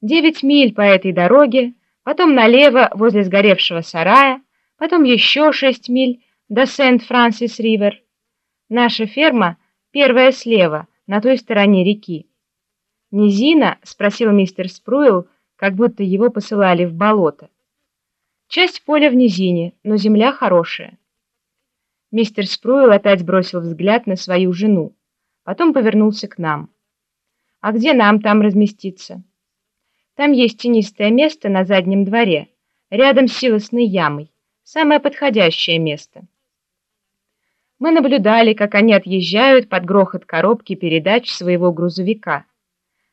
Девять миль по этой дороге, потом налево возле сгоревшего сарая, потом еще шесть миль до Сент-Франсис-Ривер. Наша ферма первая слева, на той стороне реки. «Низина?» — спросил мистер Спруил, как будто его посылали в болото. «Часть поля в низине, но земля хорошая». Мистер Спруил опять бросил взгляд на свою жену, потом повернулся к нам. «А где нам там разместиться?» Там есть тенистое место на заднем дворе, рядом с силосной ямой. Самое подходящее место. Мы наблюдали, как они отъезжают под грохот коробки передач своего грузовика,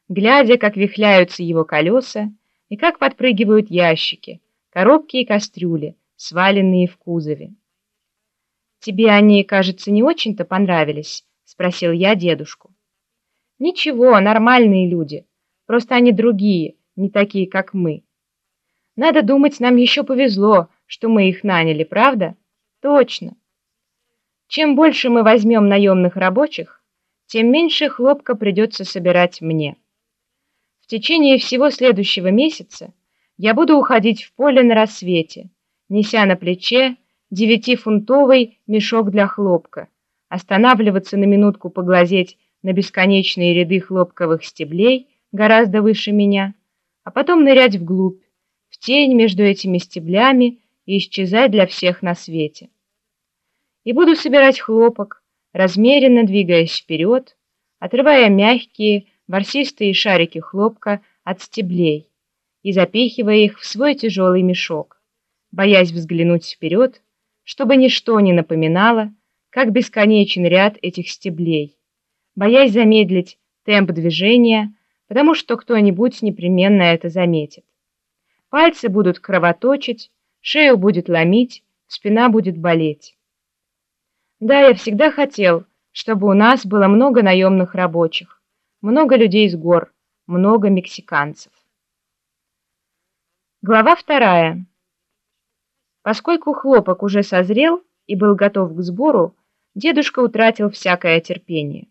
глядя, как вихляются его колеса и как подпрыгивают ящики, коробки и кастрюли, сваленные в кузове. «Тебе они, кажется, не очень-то понравились?» — спросил я дедушку. «Ничего, нормальные люди, просто они другие» не такие, как мы. Надо думать, нам еще повезло, что мы их наняли, правда? Точно. Чем больше мы возьмем наемных рабочих, тем меньше хлопка придется собирать мне. В течение всего следующего месяца я буду уходить в поле на рассвете, неся на плече девятифунтовый мешок для хлопка, останавливаться на минутку поглазеть на бесконечные ряды хлопковых стеблей гораздо выше меня, а потом нырять вглубь, в тень между этими стеблями и исчезать для всех на свете. И буду собирать хлопок, размеренно двигаясь вперед, отрывая мягкие, ворсистые шарики хлопка от стеблей и запихивая их в свой тяжелый мешок, боясь взглянуть вперед, чтобы ничто не напоминало, как бесконечен ряд этих стеблей, боясь замедлить темп движения, потому что кто-нибудь непременно это заметит. Пальцы будут кровоточить, шею будет ломить, спина будет болеть. Да, я всегда хотел, чтобы у нас было много наемных рабочих, много людей с гор, много мексиканцев. Глава вторая. Поскольку хлопок уже созрел и был готов к сбору, дедушка утратил всякое терпение.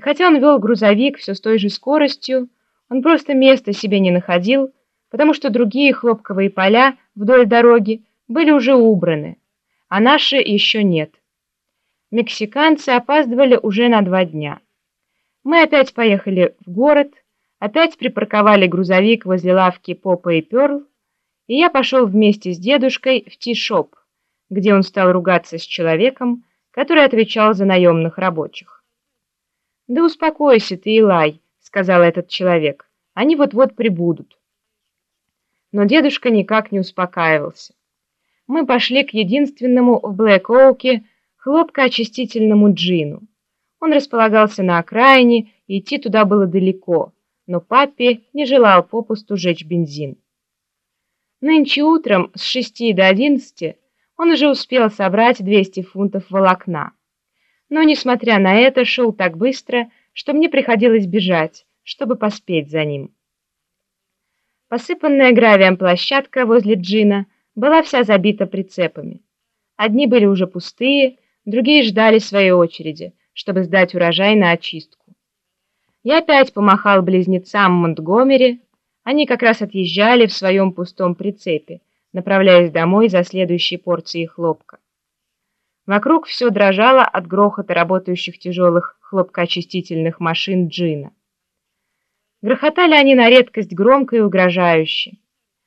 И хотя он вел грузовик все с той же скоростью, он просто места себе не находил, потому что другие хлопковые поля вдоль дороги были уже убраны, а наши еще нет. Мексиканцы опаздывали уже на два дня. Мы опять поехали в город, опять припарковали грузовик возле лавки Попа и Перл, и я пошел вместе с дедушкой в ти-шоп, где он стал ругаться с человеком, который отвечал за наемных рабочих. «Да успокойся ты, Илай», — сказал этот человек. «Они вот-вот прибудут». Но дедушка никак не успокаивался. Мы пошли к единственному в Блэк-Оуке хлопкоочистительному джину. Он располагался на окраине, и идти туда было далеко, но папе не желал попусту жечь бензин. Нынче утром с шести до одиннадцати он уже успел собрать 200 фунтов волокна но, несмотря на это, шел так быстро, что мне приходилось бежать, чтобы поспеть за ним. Посыпанная гравием площадка возле джина была вся забита прицепами. Одни были уже пустые, другие ждали своей очереди, чтобы сдать урожай на очистку. Я опять помахал близнецам Монтгомери, они как раз отъезжали в своем пустом прицепе, направляясь домой за следующей порцией хлопка. Вокруг все дрожало от грохота работающих тяжелых хлопкоочистительных машин джина. Грохотали они на редкость громко и угрожающе.